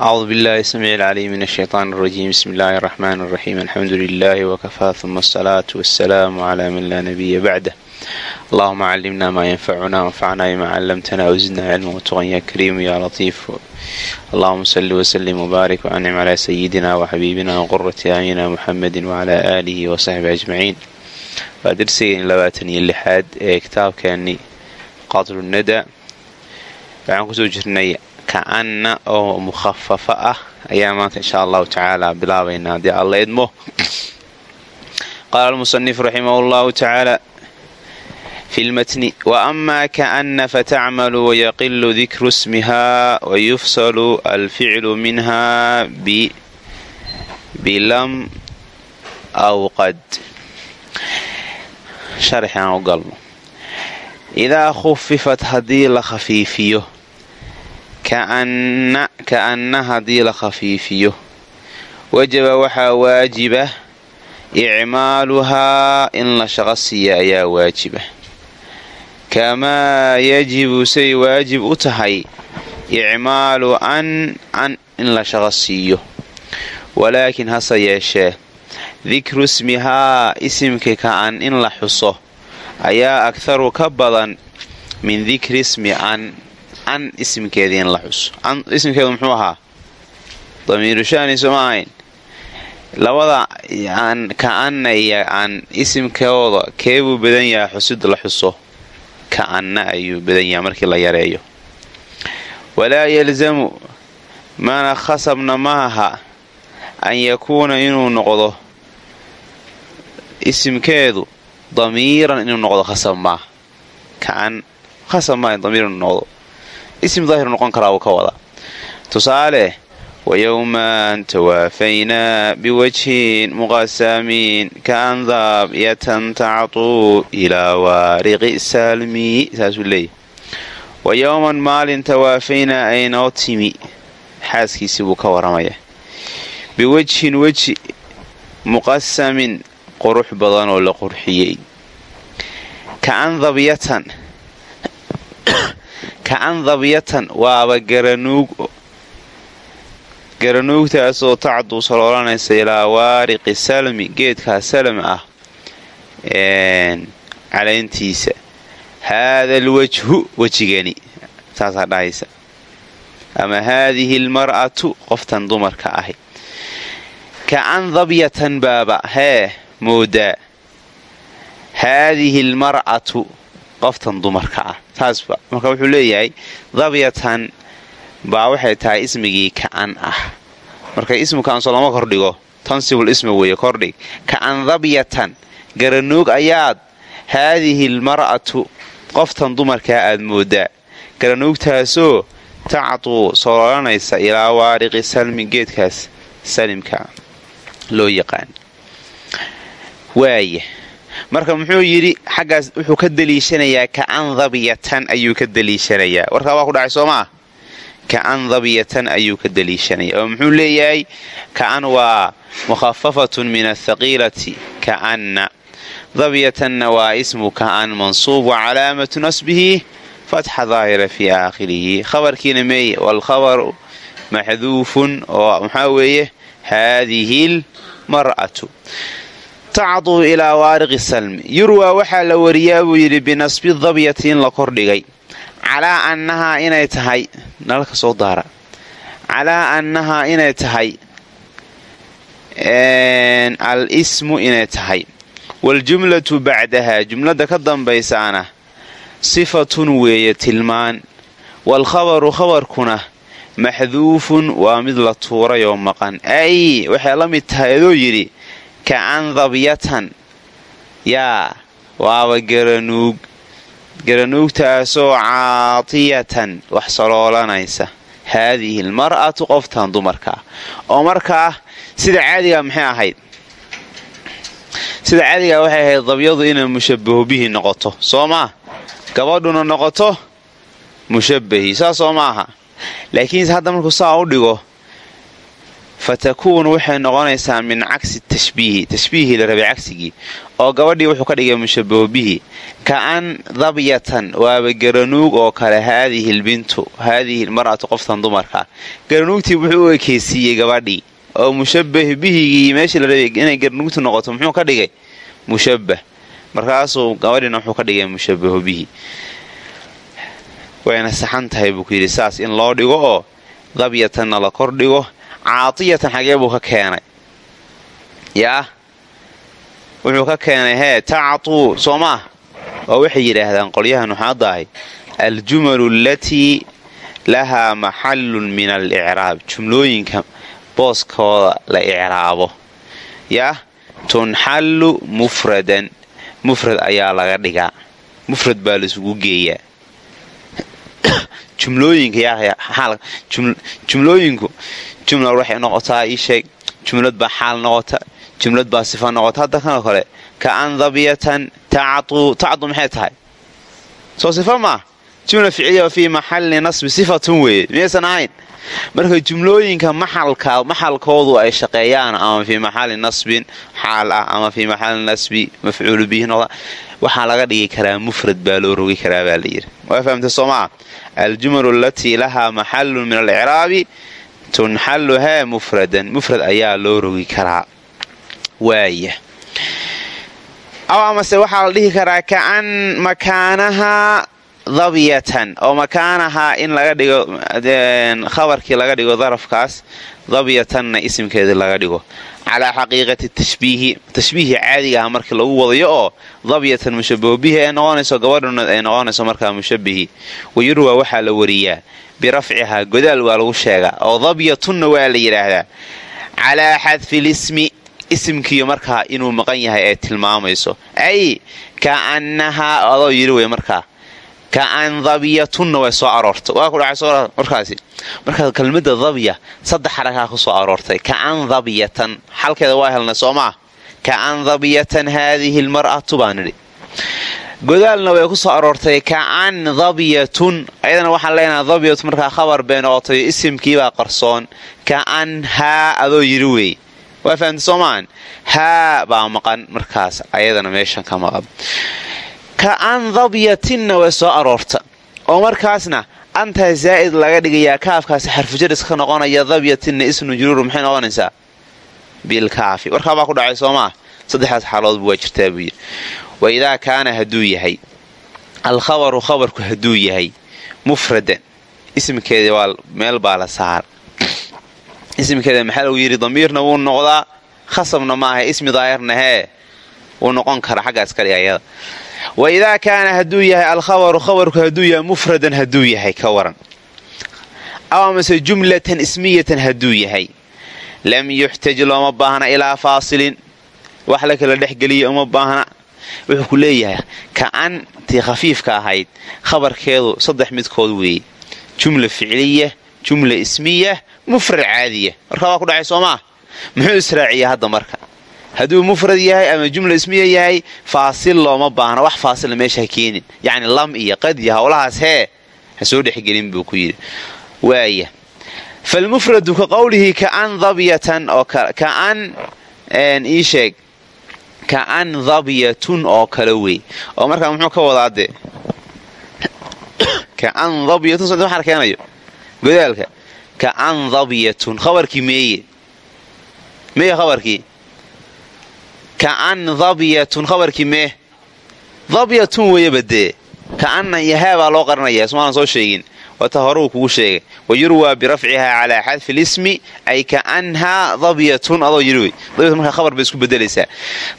أعوذ بالله السميع العليم من الشيطان الرجيم بسم الله الرحمن الرحيم الحمد لله وكفى ثم الصلاة والسلام على من لا نبي بعده اللهم علمنا ما ينفعنا وانفعنا بما علمتنا وزدنا علما وتقا يا كريم يا لطيف اللهم صل وسلم وبارك وأنعم على سيدنا وحبيبنا وقرة أعيننا محمد وعلى آله وصحبه أجمعين waa darsigeen labaatan iyo lixaad ee kitaabkeeni qadru nada waxaan kusoo jirnay ka-anna oo mukhafafa ah. Ayaa maanta insha allahu tacaala bilaabaynaa haddii alla idmo. Qaala almusanif raximah llahu tacaala fi lmatni waama kaana fatacmalu wayaqilu dikru smiha wayufsalu alficlu minha bilam aw qad. Sharxi aan u galno idaa khufifat haddii la khafiifiyo ka'anna haddii la khafiifiyo. Wajaba waxaa waajiba icmaaluhaa in la shaqo siiya ayaa waajiba. Kamaa yajibu say waajib u tahay icmaalu an an in la shaqo siiyo. Walaakin hase yeeshee dikru ismihaa isimka ka-an in la xuso ayaa agharu ka badan min dikri ismi an an isimkeedii in la xuso isimkeedu muxuu ahaa? Damiiru shani sooma ahayn labada ka-anna iyo an isimkooda keebuu badan yahay xusid la xuso? Ka-anna ayuu badan yahay markii la yareeyo. Walaa yalzamu mana khasabna maaha an yakuuna inuu noqdo isimkeedu damiiran inuu noqdo khasab maa kaan khasab maa damiir inuu noqdo isim daahir noqon karaa uu ka wada tusaale wayowman tawaafaynaa biwajhin muqasamiin kaandaab yatantactuu ilaa waariqi saalmi saasuu leeyahy wayowman maalin tawaafaynaa aynoo timi xaaskiisii buu ka waramaya biwajhin weji muqasamin qurux badan oo la qurxiyey ka-an dabyatan waaba garanuug garanuugtaasoo tacduu saloolanaysa ilaa waariqi salmi geedkaa salm ah calayntiisa haada alwajhu wejigani saasaa dhahaysa ama haadihi almar'atu qoftan dumarka ahi ka-an dabyatan baaba hee moodaa haadihi almar'atu qoftan dumarka ah. Taasba marka wuxuu leeyahay dabyatan baa waxay tahay ismigii ka-an ah. Marka ismukaanso lama kordhigo. Tansibul ismi weeye kordhig. Ka-an dabyatan. Garanuug ayaad. Haadihi almar'atu qoftan dumarkaa aad moodaa. Garanuugtaasoo tacduu sololanaysa ilaa waariqi salmi geedkaas salimka loo yaqaan. Waaya marka muxuu yidhi xaggaas wuxuu ka daliishanayaa ka-an dabyatan ayuu ka daliishanayaa warkaa waa ku dhacay soo maa ka-an dabyatan ayuu ka daliishanaya oo muxuu leeyahay ka-an waa mukhafafatun min athaqiilati ka-anna dabyatanna waa ismu ka-an mansuub wa calaamatu nasbihi fatxa daahira fii aakhirihi. Khabarkiina meeye waalkhabaru maxduufun oo maxaa weeye haadihi lmar'atu tacduu ilaa waariqi salmi yurwaa waxaa la wariyaa buu yidhi binasbi dabyati in la kordhigay calaa annahaa inay tahay nalalka soo daara. Calaa annahaa inay tahay al ismu inay tahay. Waljumlatu bacdahaa jumladda ka dambaysaana sifatun weeye tilmaan. Waalkhabaru khabarkuna maxduufun waa mid la tuuray oo maqan. Ay waxay la mid tahay adoo yidhi ka-an dabyatan. Yaa waaba garanuug. Garanuugtaasoo caatiyatan wax saloolanaysa. Haadihi almar'atu qoftan dumarka. Ah oo markaa sida caadigaa maxay ahayd? Sida caadigaa waxay ahayd dabyadu inay mushabaho bihi noqoto. Soo maa gabadhuna noqoto mushabahi saas soo maaha laakiinse hadda markuu saa u dhigo fa takuunu waxay noqonaysaa min cagsi tashbiihi tashbiihii la rabay cagsigii oo gabadhii wuxuu ka dhigay mushabaho bihi ka-an dabyatan waaba garanuug oo kale haadihi lbintu haadihi lmar'atu qoftan dumarka. Garanuugtii wuxuu u ekeysiiyey gabadhii oo mushabah bihigii meeshii la rabay inay garanuugtu noqoto muxuu ka dhigay? Mushabah markaasuu gabadhiina wuxuu ka dhigay mushabaho bihi wayna saxan tahay buu ku yidhi saas in loo dhigo oo dabyatanna la kor dhigo caatiyatan xagee buu ka keenay. Yaa wuxuu ka keenay hee tactuu soo maah oo waxay yidhaahdaan qolyahan waxaadda ahay aljumalu alatii lahaa maxallun min alicraab. Jumlooyinka booskooda la icraabo. Yaa tunxallu mufradan. Mufrad ayaa laga dhigaa. Mufrad baa laisugu geeyaa jumlooyinku jumla waxay noqotaa ii sheeg jumlad baa xaal noqota jumlad baa sifa noqota. Hadda kanoo kale ka andabiyatan tacdu maxay tahay? Soo sifa maa jumla ficliya fii maxalli nasbi sifatun weeye. Miyaysan ahayn? Marka jumlooyinka maxalkoodu ay shaqeeyaan ama fii maxalli nasbin xaal ah ama fii maxalli nasbi mafcuulu bihi noqda waxaa laga dhigi karaa mufrad baa loo rogi karaa baa layidhi waa fahamta soomaa aljumalu alatii lahaa maxallun min alicraabi tunxallu haa mufradan. Mufrad ayaa loo rogi karaa. Waaya aw amase waxaa la dhihi karaa kaan makaanahaa dabyatan oo makaanahaa in laga dhigo khabarkii laga dhigo darafkaas dabyatanna isimkeedii laga dhigo calaa xaqiiqati tashbiihi tashbiihi caadiga ah markii lagu wadayo oo dabyatan mushabaho bihi ay noqonayso gabadhuna ay noqonayso markaa mushabihi wayurwaa waxaa la wariyaa birafcihaa godaal waa lagu sheegaa oo dabyatunna waa la yidhaahdaa calaa xadfi lismi isimkiiyo markaa inuu maqan yahay ee tilmaamayso ay kaannahaa adoo yidhi wey markaa kaan dabyatunna way soo aroortay. Waa ku dhacay markaasi. Markaa kelmadda dabya saddex xarakaa ku soo aroortay. Kaan dabyatan xalkeeda waa helnay soo maa kaan dabyatan haadihi lmar'atu baa nidhi. Godaalna way ku soo aroortay. Kaan dabyatun ayadana waxaan leenaha dabyatu markaa khabar bay noqotay isimkiibaa qarsoon. Kaan haa adoo yidhi wey waa fahamta soomaan haa baa maqan markaas. Ayadana meeshan ka maqan kaan dabyatinna way soo aroorta. Oo markaasna antaa zaa'id laga dhigayaa kaafkaasi xarfujaris ka noqonaya dabyatinna isnu juruur maxay noqonaysaa? Bilkaafi warkaabaa ku dhacay soomaa saddexdaas xaaloodbu waa jirtaa buu yidhi. Wa idaa kaana hadduu yahay alkhabaru khabarku hadduu yahay mufradan. Ismkeeda waa meel baa la saar. Ismkeeda maxaa lagu yidhi damiirna wuu noqdaa khasabna maaha ismi daahirna hee wuu noqon kara xaggaas ka dhig ayada wa idaa kaana hadduu yahay alkhabaru khabarku hadduu yahay mufradan hadduu yahay ka waran amase jumlatan ismiyatan hadduu yahay lam yuxtaj looma baahna ilaa faasilin wax la kala dhexgeliya uma baahna wuxuu ku leeyahay kaan tii khafiifka ahayd khabarkeedu saddex midkood weeye jumla ficliya jumla ismiya mufrad caadiya markaa waa ku dhacay soo maa muxuu israaciyaa hadda marka hadduu mufrad yahay ama jumla ismiya yahay faasil looma baahna wax faasila meesha ha keenin. Yacni lam iyo qadya howlahaas hee ha soo dhexgelin buu ku yidhi. Waaya. Falmufradu ka qowlihi kaan dabyatan oo kaan ii sheeg. Kaan dabyatun oo kale wey. Oo markaa muxuu ka wadaa dee? Kaan dabyatun soo waxaa keenayo godaalka. Kaan dabyatun. Khabarkii meeye. Meeye khabarkii kaan dabyatun khabarkii mee dabyatun weeyaba dee kaana yahaa baa loo qaranaya ismaanan soo sheegin wata hore uu kugu sheegay wa yurwaa birafcihaa calaa xadfi lismi ay kaanhaa dabyatun adoo dabyatun markaa khabar bay isku bedelaysaa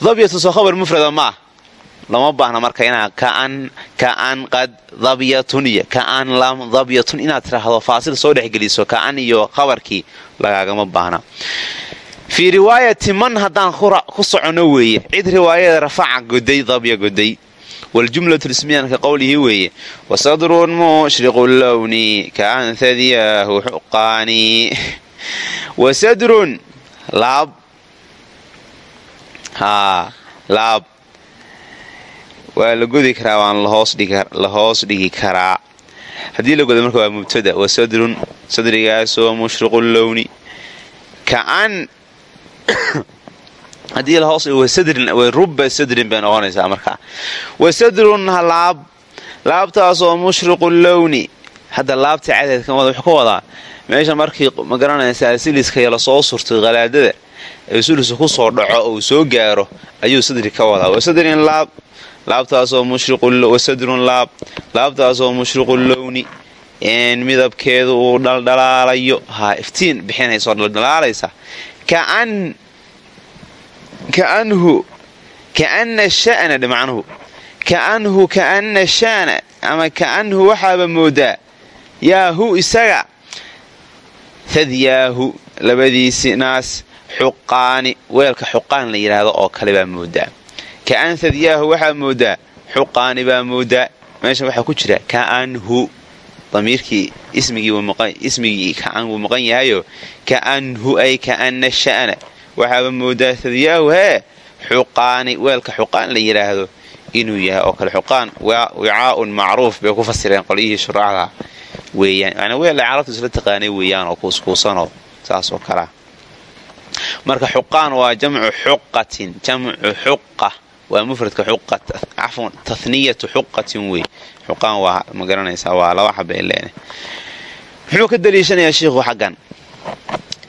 dabyatun soo khabar mufrada maah lama baahna marka inaa kaan qad dabyatun iyo kaan lam dabyatun inaad tiraahdo faasil soo dhexgeliso kaan iyo khabarkii lagaagama baahna fii riwaayati man haddaan ku soconno weeye cid riwaayada rafaca goday dabya goday. Waljumlatu lismiyan ka qowlihi weeye wasadrun mushriqu lowni kaan hadiyaahu xuqaani wasadrun laab. Laab. Waa la godi karaa waan la hoos dhigi karaa. Haddii la godo marka waa mubtada. Wasadrun sadrigaasoo mushriqu lowni kaan haddii lahoos ruba sadrin bay noqonaysaa markaa wasadrun laab. Laabtaasoo mushriqu lowni hadda laabta cadeedkan wuxuu ka wadaa meesha markii ma garanaysaa siliskaya la soo surtay qalaadada ee suliska ku soo dhaco uu soo gaaro ayuu sadri ka wadaa. Wasadrin laab. Laabtaasoo mushriqwasadrun laab. Laabtaasoo mushriqu lowni midabkeedu uu dhaldhalaalayo. Ha iftiin bixinayso dhaldhalaalaysa kaanhu kaana sha'na ama kaanhu waxaaba moodaa yaahu isaga hadyaahu labadiisi naas xuqaani weelka xuqaan la yidhaahdo oo kale baa moodaa kaan hadyaahu waxaa moodaa xuqaani baa moodaa meesha waxaa ku jira kaanhu damiirkii ismigii kaan wuu maqan yahayo kaanhu ay kaana sha'na waxaaba moodaa hadyaahu hee xuqaani weelka xuqaan la yidhaahdo inuu yahay oo kale xuqaan wicaaun macruuf bay ku fasireen qolyihii shuraacda weeyaan weel carabtu isla taqaanay weeyaan oo kuuskuusanoo saas oo kalea marka xuqaan waa jamcu xuqatin jamcu xuqa waa mufradka cafwan taniyatu xuqatin wey xuqaan waa ma garanaysaa waa laba xabay leene. Muxuu ka daliishanayaa shiikhu xaggan?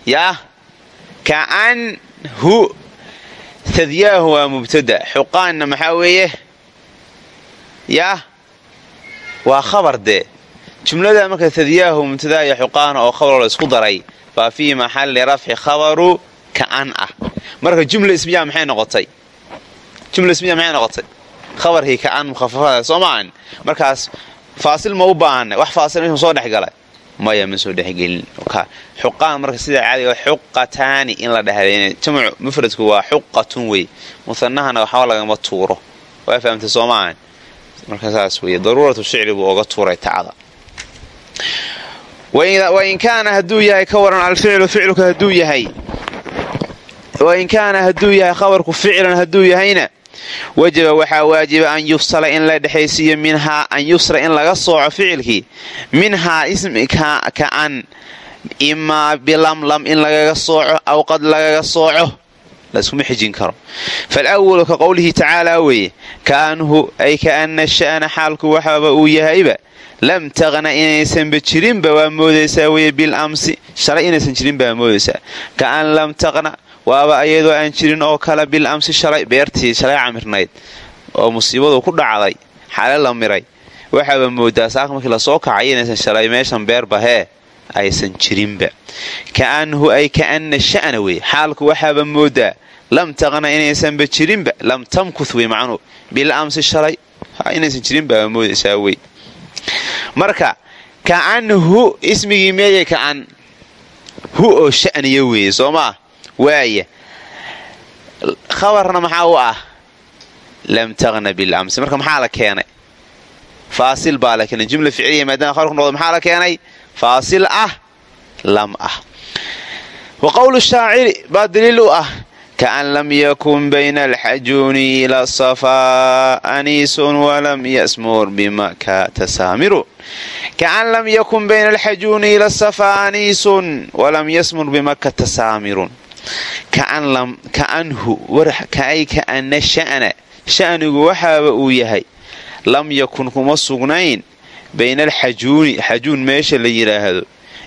Yaa kaanhu hadyaahu waa mubtada. Xuqaanna maxaa weeye? Yaa waa khabar dee jumlada marka hadyaahu mubtadaa iyo xuqaana oo khabaroo la isku daray baa fii maxalli rafci khabaru kaan ah. Marka jumla ismiyaa maxay noqotay jumla ismiya maxay noqotay? Khabarkii kaan mukhafafada soo maahan? Markaas faasil ma u baahanay wax faasil inuu soo dhexgalay maya ma soo dhexgelin xuqaan marka sida caadiga xuqataani in la dhehda jamcu mufradku waa xuqatun wey musanahana waxba lagama tuuro. Waa fahamtay soo saas wey daruuratu shicri buu oga tuuray tacda wain kaana haduu yahay ka waran alficlu ficluka haduu yahay. Wain kaana hadduu yahay khabarku ficlan hadduu yahayna wajaba waxaa waajiba an yufsala in la dhexaysiiyo minhaa an yufsala in laga sooco ficilkii. Minhaa kaan imaa bilamlam in lagaga sooco aw qad lagaga sooco. Laskuma xijin karo. Falwalu ka qowlihi tacaalaa weeye kaanhu ay kaana sha'na xaalku waxaaba uu yahayba lam taqna inaysanba jirinba waa moodaysaa weye bilamsi shalay inaysan jirin baa moodaysaa. Kaan lam taqna waaba ayadoo aan jirin oo kale bil amsi shalay beertii shalay camirnayd oo musiibadu ku dhacday xale la miray. Waxaaba moodaa saaka markii la soo kacay inaysan shalay meeshan beerba hee aysan jirinba. Kaanhu ay kaana sha'na wey xaalku waxaaba moodaa lam taqna inaysanba jirinba lam tamkuth wey macnuu bil amsi shalay inaysan jirinba moodaysaa wey. Marka kaanhu ismigii meeye kaan hu oo sha'niya weeye soo maa waaya khabarna maxaa u ah? Lam taqna bilamsi marka maxaa la keenay? Faasil baa la keenay. Jumla ficiliya maadaama khabarku noqdo maxaa la keenay? Faasil ah lam ah. Wa qowlu shaaciri baa daliil u ah kaan lam yakun bayna alxajuuni ila safaa aniisun walam yasmur bimaka tasaamiru. Kaan lam yakun bayna alxajuuni ila safaa aniisun walam yasmur bimaka tasaamirun kaay kaana sha'na. Sha'nigu waxaaba uu yahay lam yakun kuma sugnayn bayna alxajuuni xajuun meesha la yidhaahdo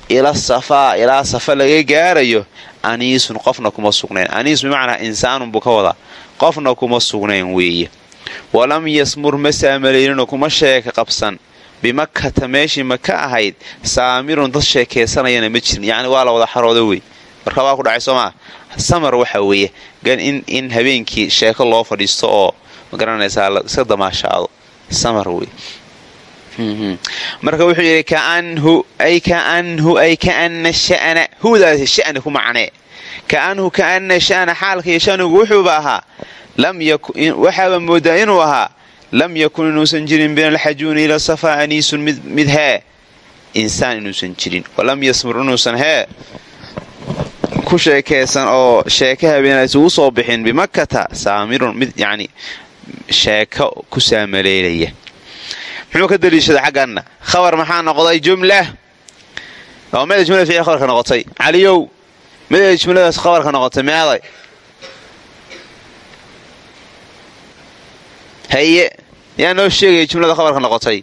ila safaa ilaa safa laga gaarayo aniisun qofna kuma sugnayn. Aniis bimacnaa insaanun buu ka wadaa qofna kuma sugnayn weeye. Walam yasmur ma saamalayninoo kuma sheeka qabsan. Bimakata meeshii maka ahayd saamirun dad sheekaysanayana ma jirin. Yacni waa la wada xaroodo wey marka waa ku dhacay soo maa samar waxa weeye. In habeenkii sheeko loo fadhiisto oo ma garanaysaa iska damaashaado. Samar wey marka wuxuu yidhi kaanhu ay kaanhu ay kaana sha'na. Hudaas sha'ni ku macnee. Kaanhu kaana sha'na. Xaalkaiyo shanigu wuxuuba ahaa waxaaba moodaa inuu ahaa lam yakun inuusan jirin bayna alxajuuni ila safaa aniisun mid hee. Insaan jirin. Walam yasmur inuusan hee ku sheekaysan oo sheeka habeenays ugu soo bixin bimakata saamirun mid yacni sheeko ku saamaleelaya. Muxuu ka daliishada xagganna? Khabar maxaa noqday? Jumla. Oo meel jumla ficil khabarka noqotay. Caliyow miday jumladaas khabarka noqotay. Meeday. Haye yaa noo sheegaya jumlada khabarka noqotay?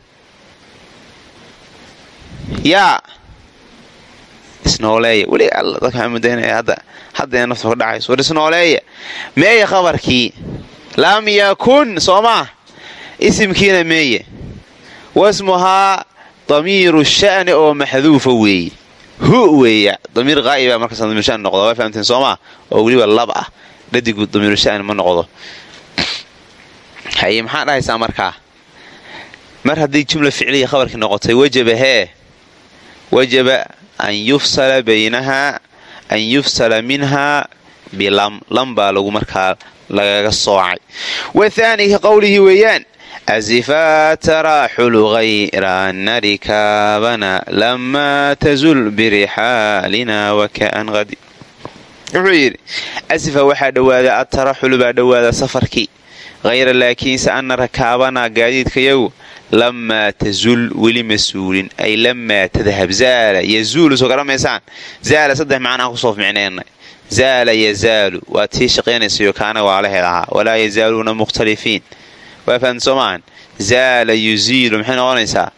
Yaa isnooleeya. Weli dadka mudaynaya hadda nafta ka dhacayso. War isnooleeya. Meeye khabarkii lam yakun soo maa isimkiina meeye wasmuhaa damiiru sha'ni oo maxduufa weeye hu weeya. Damiir qaa'iba markaas damiir shani noqdo. Waa fahamteen soo oo weliba lab ah. Dhadigu damiiru sha'ni ma noqdo. Haye maxaa dhahaysaa markaa mar haddii jumla ficliya khabarkii noqotay wajaba hee? Wajaba an yufsala baynahaa an yufsala minhaa bilam lam baa lagu markaa lagaga soocay. Wathaani ka qowlihii weeyaan asifaa taraaxulu hayra ana rikaabana lamaa tazul birixaalina wakaan qadi wuxuu yidhi asifa waxaa dhowaada ataraxulu baa dhowaada safarkii. Hayra laakiinse ana rakaabanaa gaadiidkayagu lamaa tazul weli ma suulin. Ay lamaa tadhab zaala yazuulu soo garamaysaan zaala saddex macnaa ku soo micneennay zaala yazaalu waa tii shaqaynaysayo kaana waalaheed ahaa. Walaa yazaaluuna mukhtalifiin waa fahamta soo zaala yuziilu maxay noqonaysaa?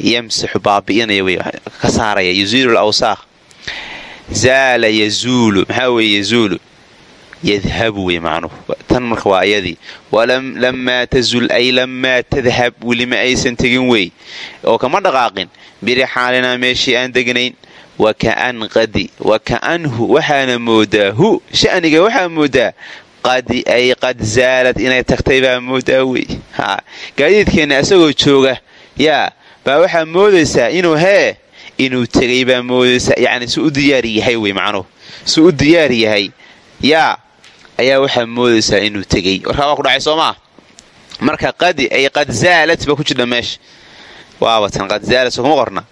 Yamsaxu baabi'inaya wey ka saaraya. Yuziilu lawsaaq zaala yazuulu maxaa weeye yazuulu? Yadhabu wey macnuhu. Tan marka waa ayadii. Lamaa tazul ay lamaa tadhab welima aysan tegin wey. Oo kama dhaqaaqin birixaalinaa meeshii aan degnayn wakaan qadi waka'anhu waxaana moodaa hu sha'niga waxaa moodaa qadi ay qad zaalad inay tagtay baa moodaa wey. Gaadiidkeenna isagoo jooga yaa baa waxaa moodaysaa inuu hee inuu tegay baa moodaysaa yacni su u diyaar yahay wey macnuhu su u diyaar yahay. Yaa ayaa waxaa moodaysaa inuu tegey warkaa waa ku dhacay soo maa marka qadi ay qad zaalad ba ku jidha meesha waabatan qad zaalad soo kuma qorna.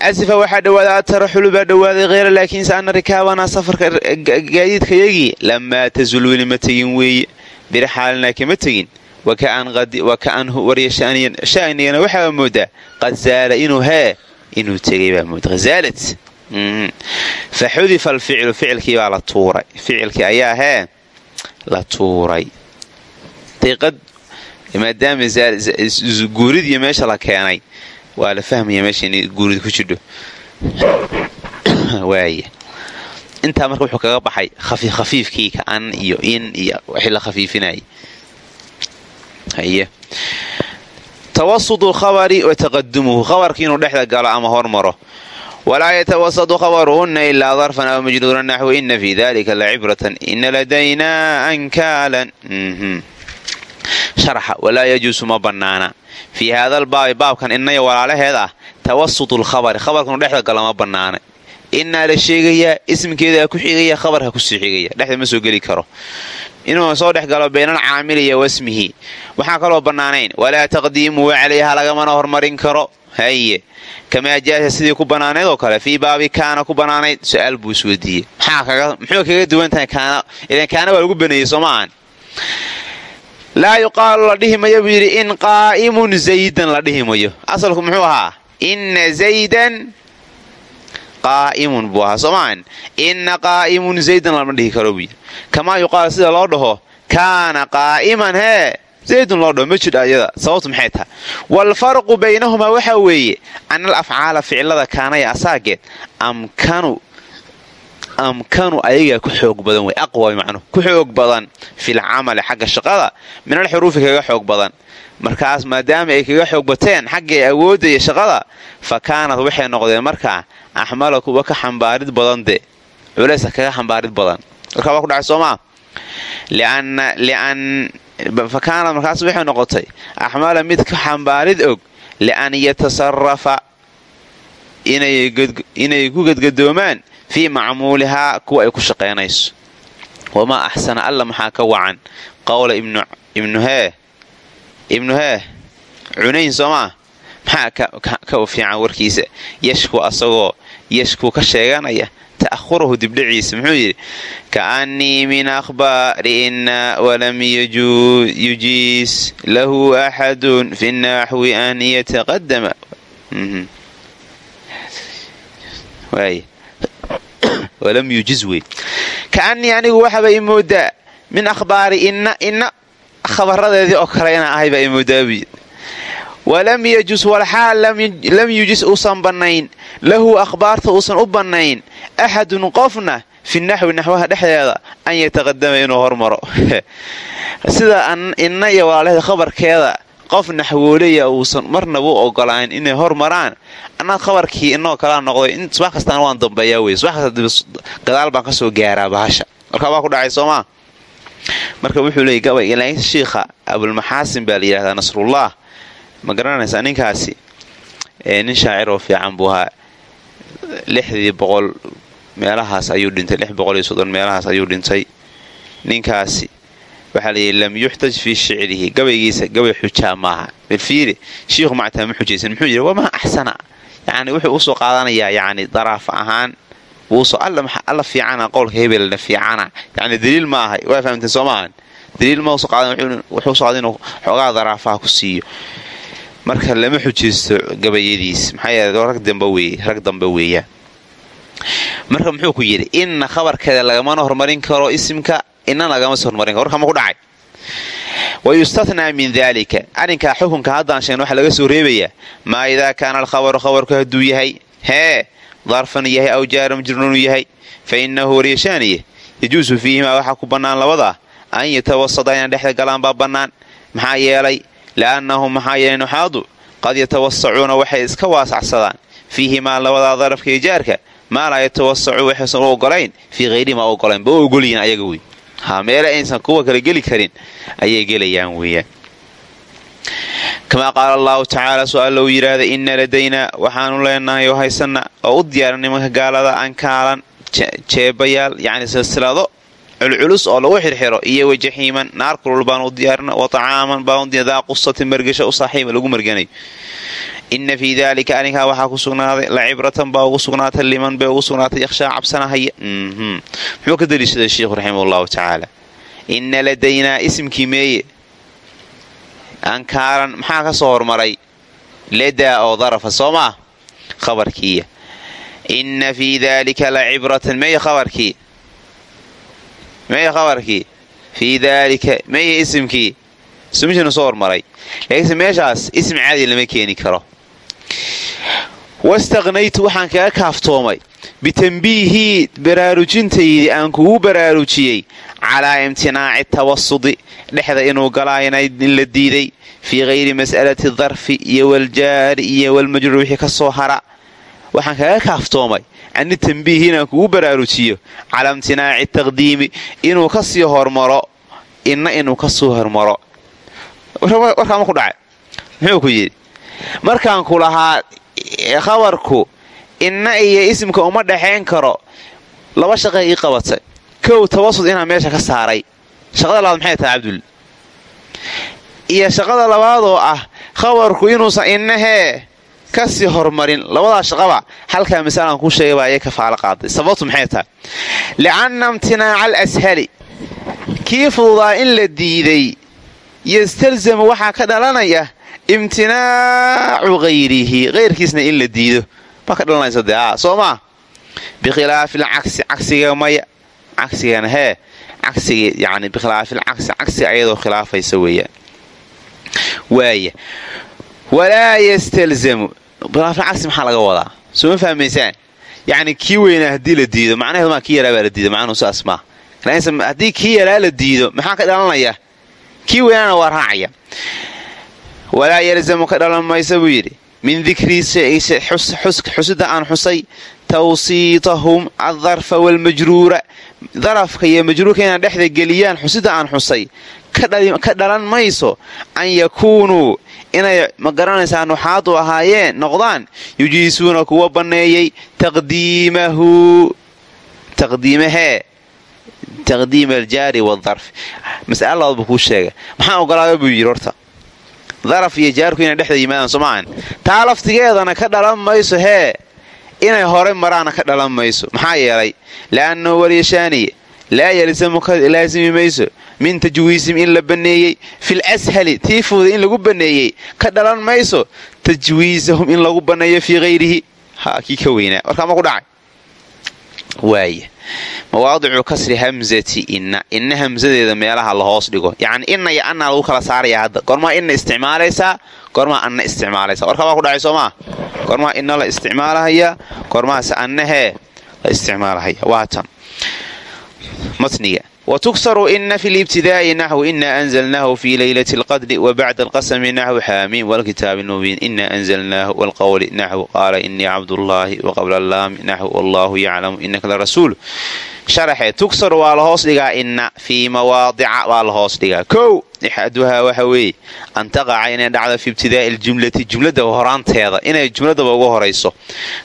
Asifa waxaa dhowaaday ataraxulu baa dhowaaday kheyra laakiinse ana rikaabanaa safarka gaadiidkayagii lamaa tazul weli ma tegin weeye birixaalinaa kama tegin. Waka'anhu warya sha'nigana waxaa moodaa. Qad zaala inuu hee inuu tegay baa mooda zaalad fa xudifa alficlu ficilkii baa la tuuray. Ficilkii ayaa hee la tuuray. Diqad maadaama guuridii meesha la keenay waa la fahmaya meesha inay guurid ku jidho. Waaya intaa marka wuxuu kaga baxay khafiifkii ka an iyo in iyo wixii la khafiifinayay. Haye tawasudu lkhabari wa taqadumuhu khabarkii inuu dhexda galo ama hormaro walaa yatawasadu khabaruhunna ilaa darfan aw majruuran naxwu ina fii dalika lacibratan ina ladaynaa ankaalan sharaxa walaa yajuusu ma bannaana fii haadal baabi baabkan innaya walaalaheed ah tawasutu lkhabari khabarkanu dhexda galo ma bannaana innaa la sheegayaa ismkeedaa ku xigaya khabarka ku sii xigaya dhexda ma soo geli karo inuu soo dhex galo baynal caamiliya wasmihi. Waxaan kaloo bannaanayn walaa taqdiimuhu calayha lagamana hormarin karo. Haye kamaa jaasa sidii ku bannaanayd oo kale fii baabi kaana ku bannaanayd. Su'aal buu isweydiiyey muxuu kaga duwan tahay kaana? Idan kaana waa lagu baneeyey soo maahan laa yuqaalu la dhihi mayo buu yidhi in qaa'imun zaydan la dhihi mayo. Asalku muxuu ahaa inna zaydan qaa'imun buu ahaa soo maahan inna qaa'imun zaydan lama dhihi karo buu yidhi kamaa yuqaalu sida loo dhaho kaana qaa'iman hee zaydun loo dhaho ma jidha iyada sababtu maxay tahay waalfarqu baynahumaa waxaa weeye ana al afcaala ficilada kaanaya asaageed amkanu amkanu ayagaa ku xoog badan wey aqwa macnuhu ku xoog badan fil camali xagga shaqada minal xuruufi kaga xoog badan. Markaas maadaama ay kaga xoog bateen xaggay awoodda iyo shaqada fa kaanad waxay noqdeen markaa axmala kuwa ka xambaarid badan de culaysa kaga xambaarid badan. Warkaa waa ku dhacay soomaa fa kaanad markaas waxay noqotay axmala mid ka xambaarid og lian yatasarafa inay ku gadgadoomaan fii macmuulihaa kuwa ay ku shaqaynayso. Wamaa axsana alla maxaa ka wacan? Qowla ibnu hee ibnu hee cunayn soomaa maxaa ka fiican warkiisa? Yashku asagoo yashku ka sheeganaya ta'ahurahu dibdhaciisa muxuu yidhi ka'annii min akhbaari inna walam yujiis lahu axadun fi naaxwi an yataqadama walam yujiz wey kaanii anigu waxaba imoodaa min akhbaari inna inna khabaradeedii oo kale inaa ahay baa imoodaa walam yajus walxaal lam yujis uusan bannayn. Lahu akhbaarta uusan u bannayn. Axadun qofna fi naxwi naxwaha dhexdeeda an yataqadama inuu hormaro. Sida inna iyo walaalaheeda khabarkeeda qof naxwoolaya uusan marnaba u ogolayn inay hormaraan annaad khabarkii inoo kalaa noqday subax kastaan waan dambeeyaa wey gadaal baan ka soo gaaraa bahasha. Markaa waa ku dhacay soomaa marka wuxuu leeyay gabay ilaa shiikha abulmaxaasin baa la yidhahdaa nasrullah. Ma garanaysaa ninkaasi? Nin shaacir oo fiican buu ahaa. Lixdii boqol meelahaas ayuu dhintay lix boqol iyo soddon meelahaas ayuu dhintay. Ninkaasi waxaa layidhi lam yuxtaj fii shicrihi. Gabaygiisa gabay xujaa maaha. Balfiiri shiikhu mactaa ma xujaysan. Muxuu yidhi wamaa axsana. Yani wuxuu u soo qaadanayaa yani daraaf ahaan alla fiicana qowlka hebelna fiicana. Yani daliil ma waa fahamteen soo daliil ma u soo qaadan wuxuu socda inuu xoogaa daraafaha ku siiyo. Marka lama xujaysto gabayadiis. Maxaa yeele rag dambe weeye rag dambe weeyaan. Marka muxuu ku yidhi inna khabarkeeda lagamana hormarin karo isimka inna lagama soo hormarin warka ma ku dhacay. Wa yustathnaa min daalika arrinkaa xukunka haddaan sheegna waxaa laga soo reebayaa maa idaa kaana alkhabaru khabarku hadduu yahay? Hee darfan yahay aw jaara majruunu yahay. Fa innahu waryashaaniye yajuusu fiihimaa waxaa ku bannaan labadaa an yatawasada inaan dhexda galaan baa bannaan. Maxaa yeelay li'annahum maxaa yeelay nuxaadu qad yatawasacuuna waxay iska waasacsadaan. Fiihimaa labadaa darafka iyo jaarka maa laa yatawasacu waxaysan u ogolayn fii hayrihimaa ogolayn ba u ogolyihin ayaga wey meele aysan kuwa kale geli karin ayay gelayaan weeyaan. Kamaa qaala allahu tacaala su alla uu yidhaahda inna ladaynaa waxaanu leenahay oo haysanna oo u diyaaran nimanka gaalada ankaalan jeebayaal yacni silsilado culculus oo lagu xirxiro iyo wajaxiiman naar kulul baanu u diyaarina wa tacaaman baanu daa qusatin margasho u saaxiiba lagu marganayo inna fii daalika arrinkaa waxaa ku sugnaaday la cibratan baa ugu sugnaatay liman bay ugu sugnaatay yakhshaa cabsanahaya muxuu ka daliishaday sheikhu raximah tacaala. Inna ladaynaa isimkii meeye. Ankaaran maxaa ka soo hormaray? Ledaa oo darafa soo maa khabarkiiya. Inna fii daalika la cibratan meye khabarkii? Meye khabarkii? Fii daalika meye isimkii? Ismishinu soo hormaray. Laakiinse meeshaas ism caadi lama keeni karo wastaqnaytu waxaan kaga kaaftoomay bitambiihii baraarujintaydii aan kugu baraarujiyey calaa imtinaaci tawasudi dhexda inuu galaayana in la diiday fii hayri mas'alati darfi iyo waljaari iyo walmajruur wixii ka soo hara waxaan kaga kaaftoomay ani tambiihi inaan kugu baraarujiyo calaa imtinaaci taqdiimi inuu ka sii hormaro inna inuu ka sii hormaro warkaa ma ku dhacay muxuu ku yidhi markaan ku lahaa khabarku inna iyo isimka uma dhexayn karo laba shaqay ii qabatay. Kow tawasud inaan meesha ka saaray. Shaqada labaad maxay tahay cabdul? Iyo shaqada labaadoo ah khabarku inuusan innahee ka sii hormarin labadaa shaqaba halkaa masalaan kuu sheegay baa iy kafaalo qaaday. Sababtu maxay tahay? Licanna imtinaaca al ashali kii fududaa in la diiday yastalzamu waxaa ka dhalanaya imtinaacu hayrihi hayrkiisna in la diido. Baa ka dhalanaysa dee a soo maa bikhilaafi lcagsi cagsiga maya cagsigana hee cagsiga yani bikhilaafi lcagsi cagsiga ayadoo khilaafaysa weeyaan. Waaya walaa yastalzamu bikhilaaficagsi maxaa laga wadaa? Soo ma fahmaysaan? Yacni kii weynaa haddii la diido macnaheedu maa kii yaraa baa la diido macnuhu saas maa haddii kii yaraa la diido maxaa ka dhalanaya? Kii weynaana waa raacaya walaa yalzamu ka dhalan maysa buu yidhi. Min dikrii xusida aan xusay tawsiitahum adarfa walmajruura. Darafka iyo majruurka inaan dhexda geliyaan xusida aan xusay ka dhalan mayso an yakuunuu inay ma garanaysaa nuxaadu ahaayeen noqdaan yujiisuuna kuwa banneeyey taqdiimahu taqdiimahee taqdiim aljaari waadarfi mas'ala buu kuu sheega. Maxaan ogolaada buu yidhi horta daraf iyo jaarku inay dhexda yimaadaan soomaahan taa laftigeedana ka dhalan mayso hee inay hore maraana ka dhalan mayso maxaa yeelay? Li'annahu walyashaaniye laa yalzamu ka laasimi mayso. Min tajwiisim in la banneeyey fil ashali tii fuuda in lagu banneeyey ka dhalan mayso. Tajwiisahum in lagu banneeyo fii hayrihi ha kii ka weynaa warkaa ma ku dhacay waaya mawaadicu kasri hamzati inna inna hamsadeeda meelaha la hoos dhigo. Yacni inna iyo annaa lagu kala saaraya hadda. Gormaa inna isticmaalaysaa gormaa anna isticmaalaysa warka baa ku dhacay soo maa gormaa inna la isticmaalahaya gormahaase annahee la isticmaalahaya. Waa tan. Matniga wtuksaru ina fi libtidaa'i naxw ina anzalnaahu fi leylati lqadri wabacda alqasmi naxw xaamiim wlkitaabi mubiin ina anzalnaahu wlqowli naxw qaala inii cabdullaahi waqabla allaami naxw wallaahu yaclamu inaka larasuul sharaxee tugsar waa lahoos dhigaa inna fii mawaadica baa lahoos dhigaa kow ixaduhaa waxa weeye an taqaca inay dhacdo fi ibtidaa'i ljumlati jumlada horaanteeda inay jumladaba uga horayso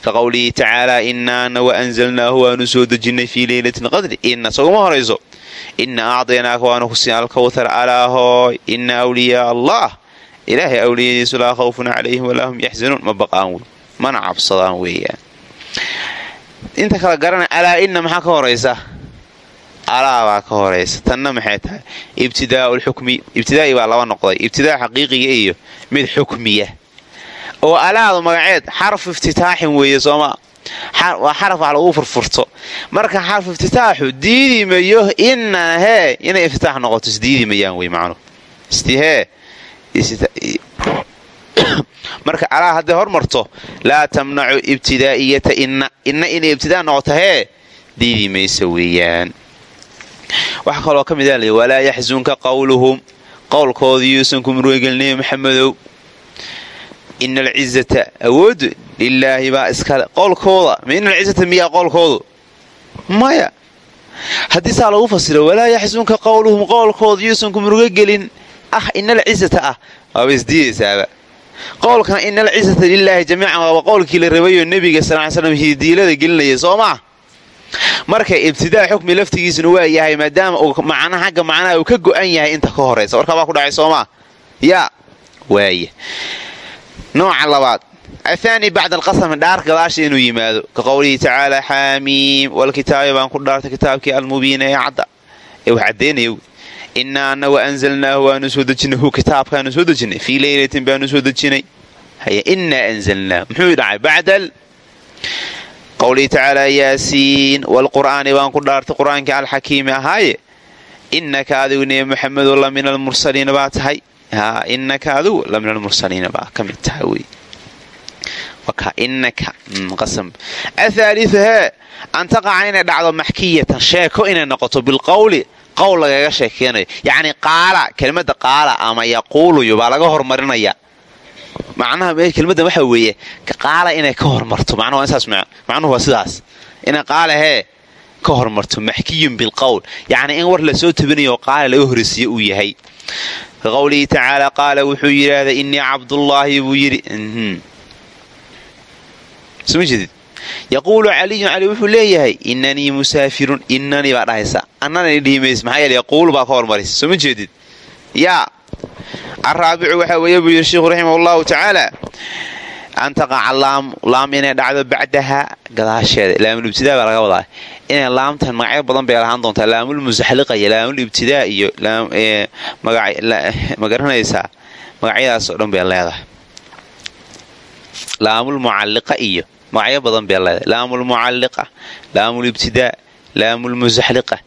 ka qowlihi tacaalaa inaana waanzalnaahu waanu soo dejinnay fii leylatin qadri ina saguma horayso ina acdaynaaka waanu ku siin alkawthar alaahooy ina wliyaa allah. Ilaahay awliyadiisu laa khawfun calayhim walaa hum yaxzanuun ma baqaan mana cabsadaan weeyaan. Inta kala garana alaa inna maxaa ka horaysa alaa baa ka horaysa tanna maxay tahay? Ibtidaau lxukmi ibtidaa'i baa laba noqday. Ibtidaa xaqiiqiga iyo mid xukmiya. Oo alaadu magaceed xarfu iftitaaxin weeye sooma waa xaraf wax lagu furfurto. Marka xarfu iftitaaxu diidi mayo inna hee inay iftitaax noqoto isdiidi wey macnuhu istihee marka alaa hadday hormarto laa tamnacu ibtidaa'iyata inna inna inay ibtidaa noqoto hee diidi maysa weeyaan. Waxaa kaloo ka mid a l walaa yaxsunka qowluhum qowlkoodii yuusan ku murwegelinayo maxamedow. Ina alcizata awoodu lilaahi baa iskale qowlkooda alcizata miyaa qowlkoodu maya. Haddii saa lagu fasiro walaa yaxsunka qowluhum qowlkooda yuusan ku murugogelin ah ina alcizata ah. Waaba isdiidaysaaba qowlkan ina alcizata lilaahi jamiican waaba qowlkii la rabayoo nebiga sal slam hidiilada gelinaya soo maa marka ibtidaa xukmi laftigiisuna waa yahay maadaama uu macna xagga macnaha uu ka go'an yahay inta ka horaysa warkaa baa ku dhacay soomaa yaa. Waaya nooca labaad athaani bacda alqasami dhaar gadaasha inuu yimaado ka qowlihi tacaala xaamiim walkitaabi baan ku dhaartay kitaabkii almubiina ee cadda ee wax caddaynaya inaa ana wa anzalnaahu waanu soo dejinay hu kitaabkaanu soo dejinay fii leylatin baanu soo dejinay haya inaa anzalnaahu muxuu dhacay bacdal qowlihi tacaalaa yaasiin walqur'aani baan ku dhaartay qur'aankii alxakiimi ahaaye inaka adigu nebi muxamedo la min almursaliina baa tahay inaka adigu la min almursaliina baa ka mid tahay wey inaka athaaliu hee an taqaca inay dhacdo maxkiyatan sheeko inay noqoto bilqowli qowl lagaga sheekeynayo yacni qaala kelmadda qaala ama yaquuluyu baa laga hormarinaya macnaha kelmaddan waxa weeye qaala inay ka hormarto macnuhu waa sidaas inay qaala hee ka hormarto maxkiyun bilqowl yacni in war la soo tabinayo qaala laga horeysiiye uu yahay ka qowlihi tacaala qaala wuxuu yidhaahda innii cabdullaahi buu yidhi sma jeedid yaquulu caliyun cali wuxuu leeyahay inanii musaafirun inanii baa dhahaysa. Annana dhihimays maxaa yeele yaquulu baa ka hormaraysa soo ma jeedid yaa araabicu waxaa weeye buu yidhi sheikhu raximah allahu tacaala an taqaca laam inay dhacdo bacdaha gadaasheeda. Laamulibtidaa baa laga wadaa. Inay laamtan magacyo badan bay lahaan doontaa. Laamulmusaxliqa iyo laamulibtidaa iyo ma garanaysaa magacyadaas oo dhan bay leedahay. Laamulmucalliqa iyo magacyo badan bay leedahay laamulmucalliqa laamulibtidaa laamulmusaxliqa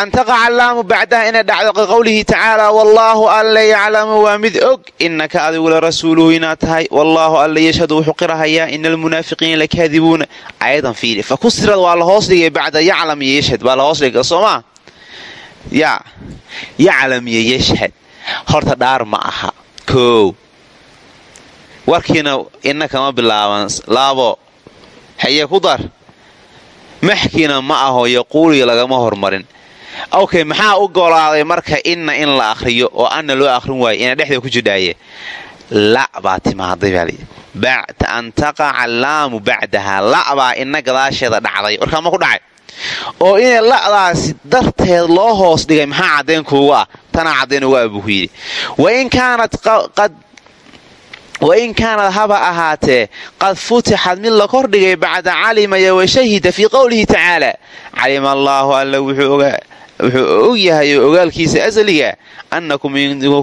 an taqaca laamu bacdaha inay dhacdo ka qowlihi tacaala wallaahu alle yaclamu waa mid og. Inaka adigu la rasuuluhu inaad tahay. Wallaahu alle yashhadu wuxuu qirahayaa ina almunaafiqiina lakaadibuuna ayadan fiiri. Fa kusirad waa la hoos dhigay bacda yaclam iyo yashhad. Baa la hoos dhigay soomaa? Yaa yaclam iyo yashhad. Horta dhaar ma aha. Koow warkiina ina kama bilaaban laabo haye ku dar. Maxkiina ma aho yaquuliyo lagama hormarin. Okay maxaa u golaaday marka inna in la akhriyo oo anna loo akhrin waayo ina dhexda ku jidhaaye? La baa timaaday baa bacda an taqaca laamu bacdaha la baa ina gadaasheeda dhacday. Warkaa ma ku dhacay? Oo inay la'daasi darteed loo hoos dhigay maxaa caddayn kuugu ah? Tanaa caddayn ugu ah buu ku yidhi. Wain kaanad qad wain kaanad haba ahaatee qad futixad mid la kordhigay bacda calimaya washahida fii qowlihi tacaala calima allaahu alla wuxuu og yahay oo ogaalkiisa asaliga annakum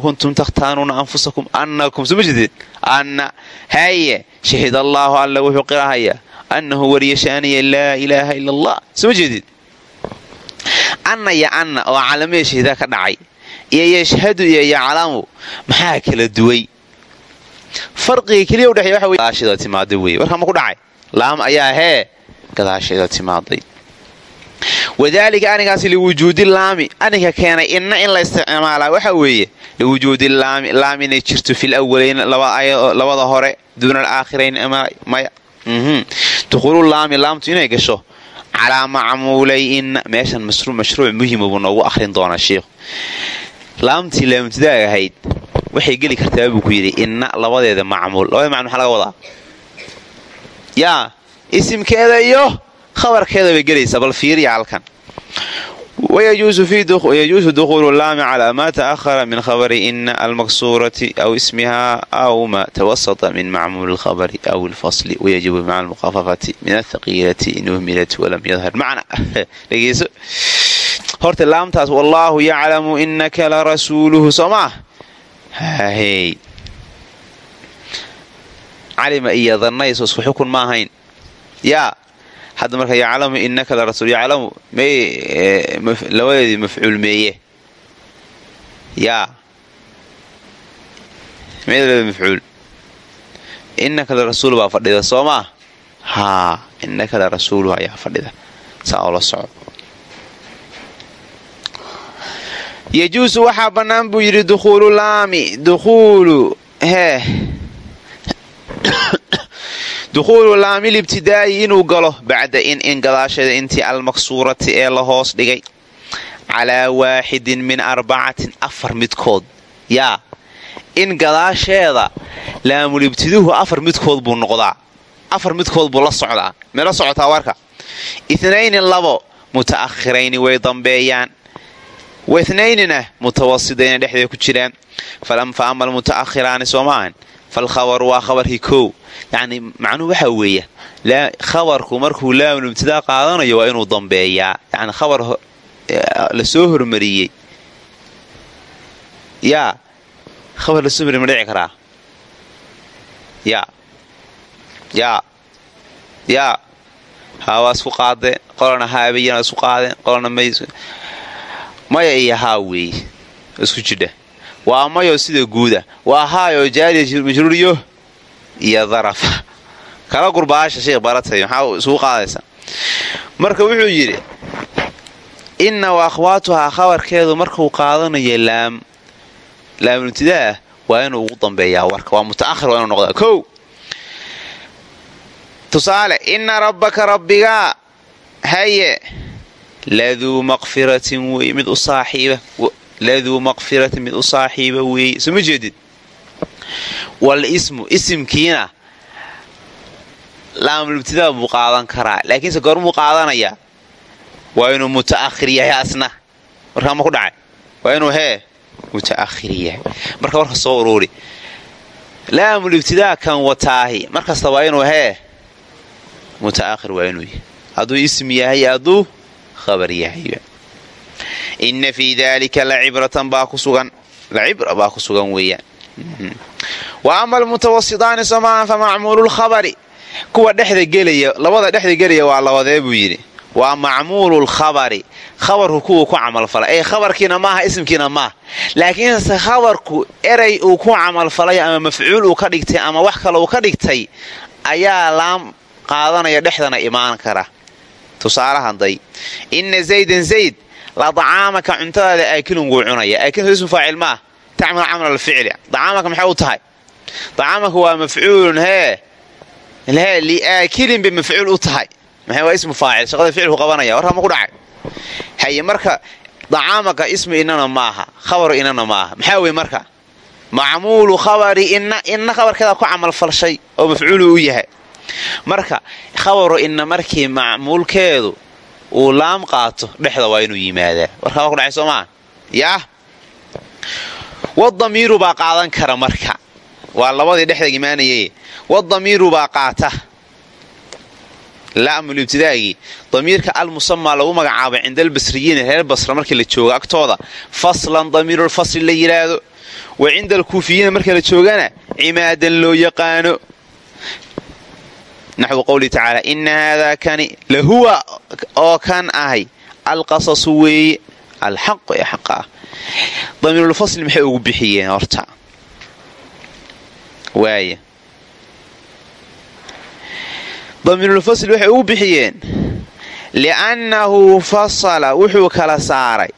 kuntum takhtaanuuna anfusakum annakum soma jeedid anna haye shahid allaahu alla wuxuu qirahayaa annahu wariyashaaniya laa ilaaha ila allah jeedid anna yo anna oo calamada shahidaa ka dhacay iyo yashhadu iyo yaclamu maxaa kala duway farqiga keliya udhexeeya waxa gadaasheeda timaaday wey warkaa ma ku dhacay? Laam ayaa hee. Gadaasheeda timaaday wadaalika anigaasi liwujuudi laami. Aninka keenay inna in la isticmaalaa waxa weeye. Liwujuudi laami. Laam inay jirto fil awalayn labada hore. Duuna alaakhirayn maya. Dukhulu laami laamtu inay gasho. Calaa macmuulay inna meeshan mashruuc muhima buu noogu akhrin doonaa sheikhu laamtii laamtidaag ahayd waxay geli kartaa buu ku yidhi inna labadeeda macmuul. Labada macmuul maxaa laga wadaa? Yaa isimkeeda iyo khabarkeeda bay gelaysaa bal fiiriya halkan. Wayajuusu dukhulu laami calaa maa ta'ahara min khabari ina almaksuurati aw ismiha aw ma tawasata min macmuuli lkhabari aw ilfasli wayajibu maca almukhafafati min athaqiilati in uhmilat walam yadhar macna dhegeyso? Horta laamtaas wallaahu yaclamu inaka la rasuuluhu soo maah hahey calima iyo danayso isku xukun ma ahayn. Yaa hadda marka yaclamu inaka la rasuul yaclamu may labadeedii mafcuul meeye. Yaa may labada mafcuul. Inaka la rasuul baa fadhida soo maa haa inaka la rasuuluhu ayaa fadhida. Saa oo la soco yajuusu waxaa bannaan buu yidhi dukhuulu laami dukhuulu hee dukhuulu laamil ibtidaa'i inuu galo bacda in in gadaasheeda intii almaksuurati ee la hoos dhigay. Calaa waaxidin min arbacatin afar midkood. Yaa in gadaasheeda laamulibtiduhu afar midkood buu noqdaa. Afar midkood buu la socdaa. Meela socotaa warka itnayni labo muta'akhirayni way dambeeyaan waitnaynina mutawasidayna dhexdeeda ku jiraan. Fa ama almuta'akhiraani soo maahan falkhabaru waa khabarkii kow. Yacni macnuhu waxaa weeya khabarku markuu laamul qaadanayo waa inuu dambeeyaa. Yani khabar la soo hormariyey. Yaa khabar la soo hormariy ma dhici karaa? Yaa yaa yaa. Haa waa isku qaadeen. Qolana haabayana isku qaadeen. Qolana may maya iyo haa weeye isku jidha. Waa mayo sida guuda. Waa haayoo jaariya majruuriyo iyo darafa kala gurbaasha sheekh baratay maxaa isugu qaadaysa? Marka wuxuu yidhi inna wa akhwaatuhaa khabarkeedu markuu qaadanayo laam laamulibtidaah waa inuu ugu dambeeyaa warka. Waa muta'ahir waa inuu noqdaa. Kow tusaale inna rabbaka rabbigaa haye laduu maqfiratin wey mid u saaxiiba laduu maqfiratin mid u saaxiiba weeye soo jeedid wal isimkiina laamulibtidaa buu qaadan karaa laakiinse goormuu qaadanayaa waa inuu muta'ahir yahay asna warkaa ma ku dhacay waa inuu hee muta'ahir yahay marka warka soo uruuri laamulibtidaa kan wataahi markasta waa inuu hee muta'ahir waa inuu yahay hadduu ism yahay hadduu khabar yahayba inna fii daalika lacibratan baa ku sugan. Lacibra baa ku sugan weeyaan wa ama almutawasitaani somaan fa macmuulu lkhabari kuwa dhexda gelaya labada dhexda gelaya waa labadee buu yidhi. Waa macmuulu lkhabari khabarku kuwuu ku camalfalay ee khabarkiina maaha ismkiina maaha. Laakiinse khabarku erey uu ku camalfalay ama mafcuul uu ka dhigtay ama wax kale uu ka dhigtay ayaa laam qaadanaya dhexdana imaan kara tusaalahanday inna zaydan zayd la dacaamaka cuntadaada aakilun wuu cunaya. Aakilun faacil maah tacmal camal alficli dacaamaka maxay u tahay? Dacaamaka waa mafcuulun hee. Hee liaakilin bay mafcuul u tahay. Maxay waa ismu faacil. Shaqada ficilku qabanaya warka ma ku dhacay. Haye marka dacaamaka ismu inana maaha khabaru inana maaha maxaa wey marka? Macmuulu khabari inna inna khabarkeeda ku camalfalshay oo mafcuulu u yahay marka khabaru inna markii macmuulkeedu uu laam qaato dhexda waa inuu yimaadaa. Warkaa waa ku dhacay soo maa yaah. Wadamiiru baa qaadan kara marka. Waa labadii dhexda imaanayay wadamiiru baa qaata. Laamulibtidaagii damiirka almusamaa lagu magacaabay cinda albasriyiina reer basra markii la joogo agtooda. Faslan damiirulfasli la yidhaahdo wa cinda alkuufiyiina marka la joogana cimaadan loo yaqaano naxwu qowlihi tacaala ina haadaa kani lahuwa oo kan ahay alqasasu weeye alxaqu ee xaqa ah damiirulfasli maxay ugu bixiyeen horta waaya damiirulfasli waxay ugu bixiyeen li'annahu fasala wuxuu kala saaray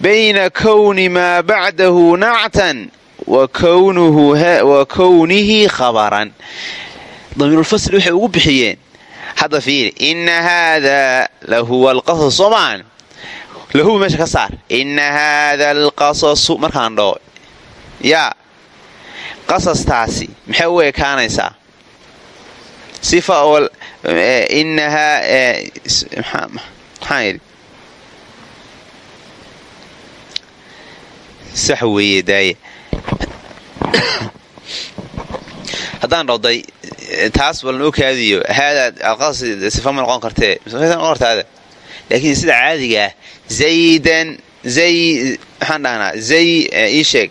bayna kowni maa bacdahu nactan wa kownihi khabaran damiirulfasli waxay ugu bixiyeen. Hadda fiiri inna haadaa lahuwa alqasas soomaan. Lahuwa meesha ka saar. Inna haada alqasasu markaan dhaho yaa qasastaasi maxay u ekaanaysaa? Sifa oo inahaa maxaan yidhi? Sax weeye daaye haddaan dhowday taas bal noo kaadiyo haadaa alqasas sifa ma noqon kartee. Noqon kartaada laakiin sida caadiga ah zaydan zay maxaan dhahnaa zay ii sheeg.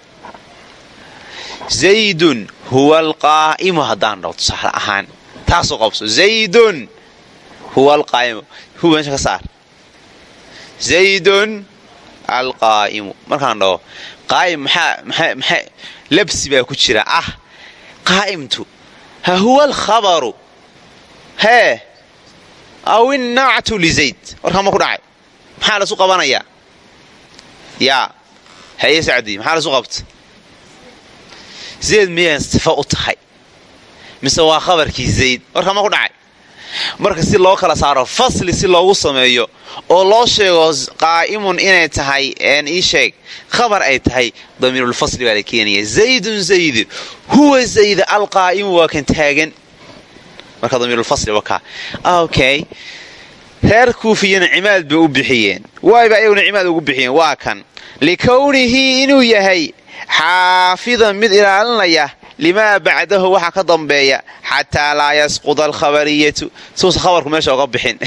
Zaydun huwa alqaa'imu haddaan dhaho tusaale ahaan. Taasoo qabso. Zaydun huwa alqaa'imu. Huwa meesha ka saar. Zaydun alqaa'imu. Markaan dhaho qaa'im maxaa labsi baa ku jira. Ah qaa'imtu ha huwa alkhabaru hee aw innactu lizayd warkaa ma ku dhacay maxaa lasu qabanayaa yaa haye sacdi maxaa lasu qabta zayd miyaan sifa u tahay mise waa khabarkii zayd warkaa ma ku dhacay marka si loo kala saaro fasli si loogu sameeyo oo loo sheego qaa'imun inay tahay ii sheeg khabar ay tahay damiirulfasli baa la keenaya. Zaydun zaydu huwa zayda alqaa'imu waa kan taagan. Marka damiirulfasli wakaa okay. Reer kuufiyana cimaad bay u bixiyeen. Waayba ayaguna cimaad ugu bixiyeen? Waa kan. Likownihi inuu yahay xaafidan mid ilaalinaya limaa bacdahu waxa ka dambeeya xataa laa yasquda alkhabariyatu suusa khabarku meesha oga bixin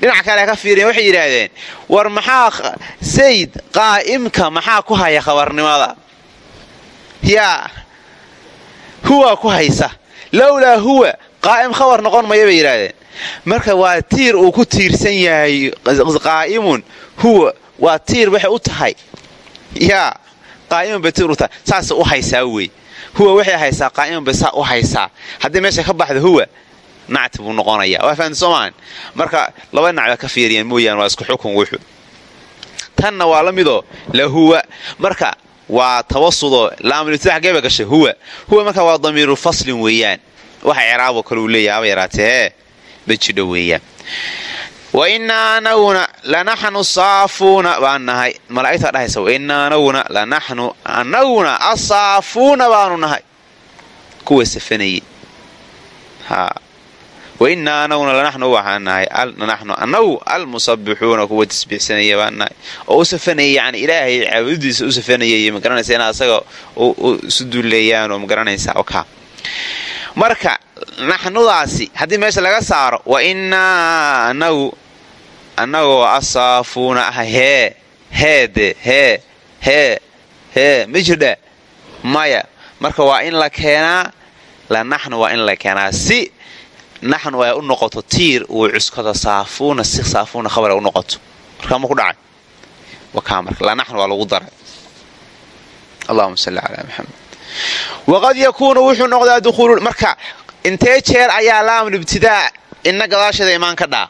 dhinac kale ka fiiriyan waxay yidhaahdeen war maxaa sayd qaa'imka maxaa ku haya khabarnimada yaa huwa ku haysa lowlaa huwa qaa'im khabar noqon maya bay marka waa tiir uu ku tiirsan yahay qaa'imun huwa waa tiir waxay u tahay yaa qaa'imun bay saasay u haysaa wey huwa waxay haysaa qaa'iman bay saa u haysaa. Haddii meesha ka baxda huwa nacti buu noqonaya waa fahamta soomaan? Marka laba dhinac ba ka fiiriyeen mooyaane waa isku xukun wuxu. Tanna waa la midoo lahuwa marka waa tawasudoo laamulibtida xaggee ba gashay huwa. Huwa marka waa damiiru faslin weeyaan. Waxa ciraaboo kale uu leeyahay aba yaraatee ma jidho weeyaan wa innaa anaguna lanaxnu saafuuna baan nahay. Malaa'igtaa dhahaysa wainaa anaguna lanaxnu anaguna asaafuuna baanu nahay. Kuwa safanayey wainaa anaguna lanaxnu waxaan nahay lanaxnu anagu almusabbixuuna kuwa tasbiixsanaya baan nahay. Oo u safanayay yani ilaahay caabudidiisa u safanayay magaranaysa inaad asaga isu dulleeyaanoo magaranaysa oka marka naxnudaasi haddii meesha laga saaro wa innaa anagu annagoo asaafuuna ah hee heede hee hee hee ma jirdha maya. Marka waa in la keenaa la naxnu waa in la keenaa. Si naxnu ay u noqoto tiir uu cuskado saafuuna si saafuuna khabar ay u noqoto. Markaa ma ku dhacay? Wakaa marka la naxnu waa lagu daray. Allahuma salli calaa maxamed waqad yakuunu wuxuu noqdaa duhuulu marka intee jeer ayaa laamul ibtidaa inna gadaasheeda imaan ka dhaa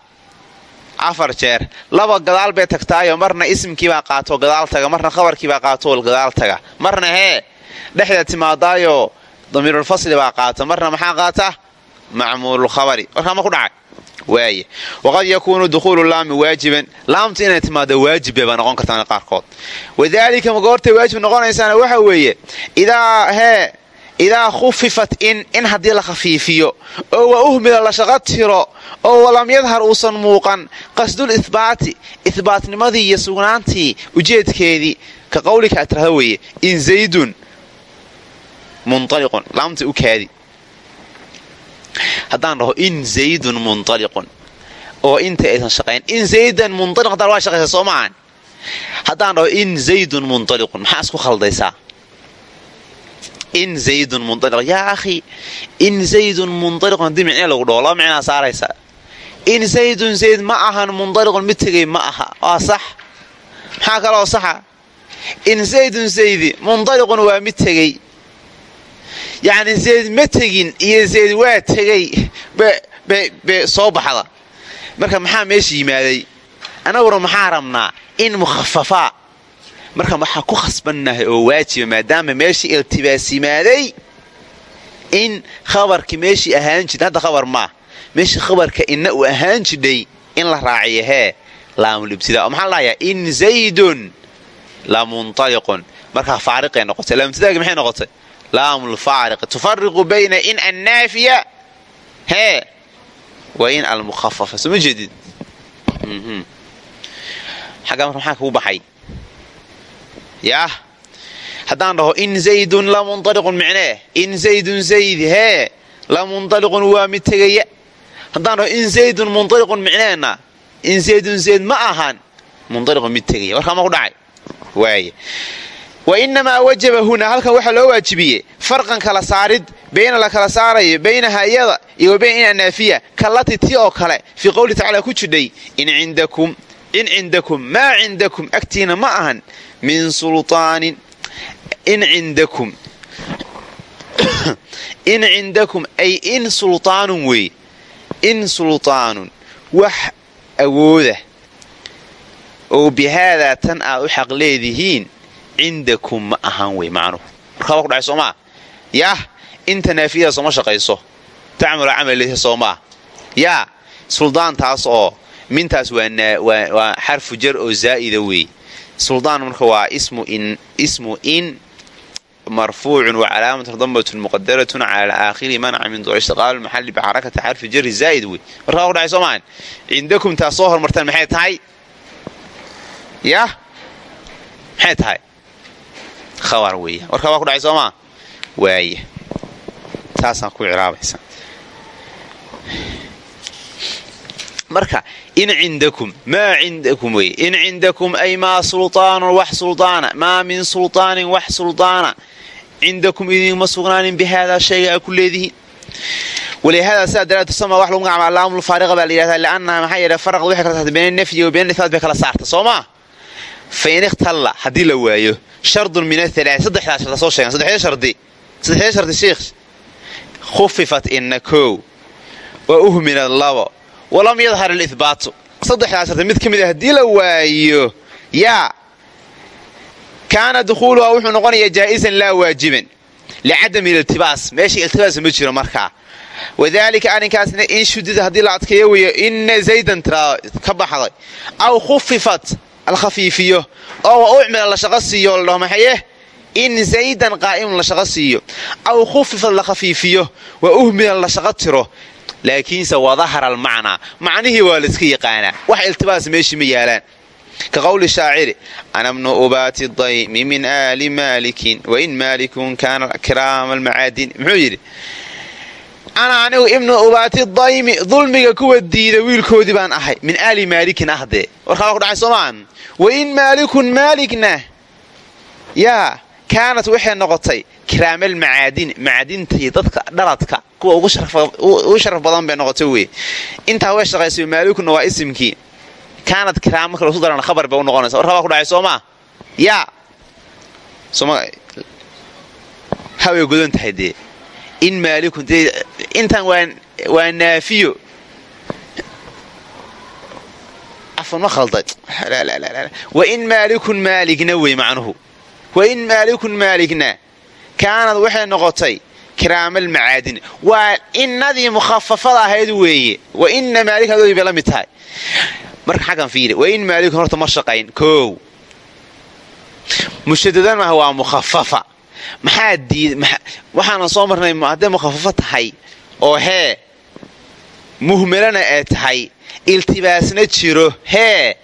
afar jeer. Laba gadaal bay tagtaayo marna isimkiibaa qaato gadaal taga marna khabarkiibaa qaato gadaal taga marna hee dhexda timaadaayo damiirulfasli baa qaata marna maxaa qaata? Macmuululkhabari warkaa ma ku dhacay? Waaye. Waqad yakuunu dukhuulu laami waajiban. Laamtu inay timaado waajibbe baa noqon kartaa qaarkood. Wadaalika magoortay waajib noqonaysaana waxa weeye idaa hee idaa khufifat in in haddii la khafiifiyo oo wa uhmila la shaqo tiro oo walam yadhar uusan muuqan qasdul ihbaati ihbaatnimadii iyo sugnaantii ujeedkeedii ka qawlika atrahda weeye in zaydun munaliqun laamta u kaadi haddaan dhaho in zaydun munaliqun oo inta aysan shaqayn in zaydan munaliq haddaan waa shaqaysa soo maahan haddaan dhaho in zaydun munaliqun maxaa isku khaldaysaa in zaydun munaliq yaa akhi in zaydun munaliqun haddii micnee lagu dhaho laba micnaa in zaydun zayd ma ahan munaliqun mid tegay ma aha. Waa sax. Maxaa kaloo saxa? In zaydun zaydi munaliqun waa mid tegey. Yacni zayd ma tegin iyo zayd waa tegey. Be soo baxda. Marka maxaa meesha yimaaday? Annaguna maxaa rabnaa? In mukhafafaa marka waxaa ku khasbannahay oo waajiba maadaama meeshii iltibaas yimaaday in khabarkii meeshii ahaan jidha hadda khabar maa meeshii khabarka inna uu ahaan jidhay in la raaciyo hee laamulibtidaa maxaa lahayaa in zaydun la munaliqun markaa faariqay noqotay laamubtidaagi maxay noqotay? Laamulfaariq tufariqu bayna in annaafiya hee wa in almukhafafa soo ma jeedid xaggaa marka maxaa kuu baxay yaah haddaan dhaho in zaydun la munaliqun micnee? In zaydun zayd hee la munaliqun waa mid tegaya haddaan dhaho in zaydun munaliqun micneenna? In zaydun zayd ma ahan munaliqun mid tegaya warkaa ma ku dhacay? Waay wa inamaa wajaba huna halkan waxaa loo waajibiyey farqan kala saarid bayna la kala saarayo baynaha iyada iyo wabayn in anaafiya kallati ti oo kale fii qowli tacala ku jidhay in cindakum in cindakum maa cindakum agtiina ma ahan min sulaanin in cindakum. In cindakum ay in sultaanun wey. In sultaanun wax awooda. Oo bihaadaa tan aad u xaq leedihiin cindakum ma ahan wey macnuhu. Markaa waa ku dhacay soomaa yaah inta naafiyada sooma shaqayso. Tacmula camaliha soomaa yaa suldaantaas oo mintaas waa xarfu jar oo zaa'ida wey suldaan marka waa ismu in marfuucun wa calaamatun dambatun muqadaratun cala aakhiri manca min duur ishtiqaal maxali bixarakati xarfi jari zaa'id wey markaa waa ku dhacay soomaa cindakum taas soo hormartaan maxay tahay yah maxay tahay khabar weeya warkaa waa ku dhacay soomaa waaya taasaan ku ciraabaysa marka in cindakum maa cindakum wey in cindakum ay maa sulaanun wax sulaana maa min sulaanin wax sulaana cindakum idinma sugnaanin bihaadaa shayga a ku leedihiin. Walihaadaa sidaa daraad tusama wax lagu magacaba allaamu faariqa baa la yidhahdaa li'annaha maxaa yeele faraqda waxay kala saartay nafyi wa been bay kala saarta soo maa fa in la waayo shardun min aalaai saddexdaa sharda soo sheegan saddexda shardi saddexda shardi sheikh. Khufifat inna wa uhminad labo walam yadhar ilihbaatu saddexdaa shardi mid ka mid a haddii la waayo yaa kaana dukhuuluhaa wuxuu noqonayaa jaa'isan laa waajiban licadami iltibaas meesha iltibaas ma jiro markaa wadaalika arrinkaasna in shudida haddii la adkeeyo weeyo inna zaydan tiraa ka baxday. Aw khufifat alkhafiifiyo oo wa ucmila la shaqo siiyo la dhaho maxaye in zaydan qaa'imun la shaqo siiyo. Aw khufifat la khafiifiyo. Wa uhmila la shaqo tiro laakiinse wadahara almacnaa macnihii waa layska yaqaanaa. Wax iltibaas meeshii ma yaalaan. Ka qowli shaaciri ana bnu ubaati daymi min aali maalikin wain maalikun kaana kiraama almacaadin. Muxuu yidhi ana anigu ibnu ubaati daymi dulmiga kuwa diida wiilkoodii baan ahay. Min aali maalikin ahdee. Warkaa ku dhacay soomaan. Wain maalikun maalikna. Yaa kaanat waxay noqotay kiraamal macaadin macadintai dadka dhaladka kuwa ugu sharaf badan bay noqotay wey intaa way shaqaysay maalikuna waa isimkii kaanad kiraam marka lasu daran khabar bay u noqonaysa warkaa waa ku dhacay soomaa? Yaa haway godan tahay dee. In maalikun dee intan waa naafiyo. Afan ma khalday wain maalikun maaligna wey macnuhu wain maalikun maaligna kaanad waxay noqotay kiraamal macaadin. Waa innadii mukhafafada ahayd weeye. Wa inna maalikan adoodii bay la mid tahay. Marka xaggan fiiri wain maalikun horta ma shaqayn. Koow mushadadan maaha waa mukhafafa maxaa diid soo marnay hadday mukhafafo oo hee muhmelana ee tahay iltibaasna jiro hee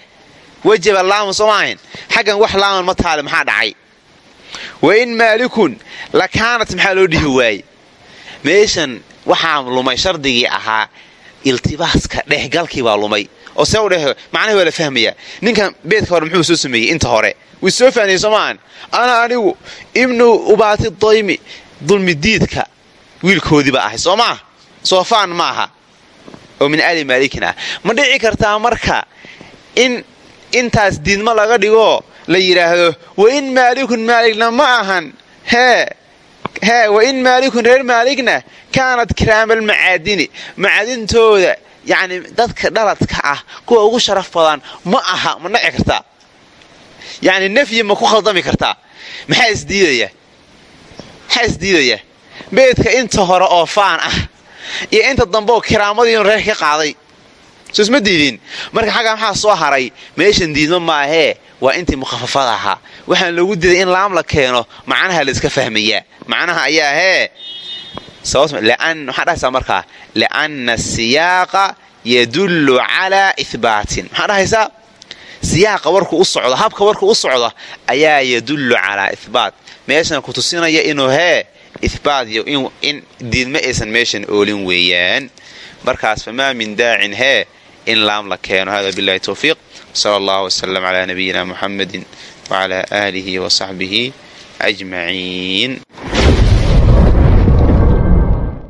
wejaba laamun soo maahayn. Xaggan wax laamun ma taale maxaa dhacay wain maalikun la kaanat maxaa loo dhihi waaye meeshan waxaa lumay shardigii ahaa iltibaaska dhexgalkii baa lumay. Oo see u dheh macnahi waa la fahmayaa. Ninkan beedka hore muxuu soo sameeyey inta hore. Wuu soo fahnayey soomaan ana anigu ibnu ubaati daymi dulmidiidka wiilkoodiiba ahay soo maa soofaan ma aha. Oo min ali maalikin ah. Ma dhici kartaa marka in intaas diidma laga dhigo? La yidhaahdo wa in maalikun maaligna ma ahan. Hee wa in maalikun reer maaligna kaanad kiraamal macaadini macaadintooda yacni dadka dhaladka ah kuwa ugu sharaf badan ma aha ma dhici kartaa yacni nafyi ma ku khaldami kartaa maxaa isdiidaya maxaa isdiidaya beedka inta hore oo faan ah iyo inta dambeoo kiraamadiinu reer ka qaaday soo isma diidin? Marka xaggaa maxaa soo haray? Meeshan diidma maahee waa intii mukhafafada ahaa. Waxaan loogu diiday in laam la keeno. Macnaha la iska fahmayaa macnaha ayaa hee. Maxaa dhahaysaa markaa? Lianna siyaaqa yadullu calaa ihbaatin maxaa dhahaysaa siyaaqa warku u socdo habka warku u socda ayaa yadullu calaa ihbaat meeshan ku tusinaya inuu hee ihbaat iyo in diidma aysan meeshan oolin weeyaan. Markaas famaa min daacin hee in laam la keeno hada billahi towfiiq sala allahu wasalam calaa nabiyina muxamedin wacalaa aalihi wa saxbihi ajmaciin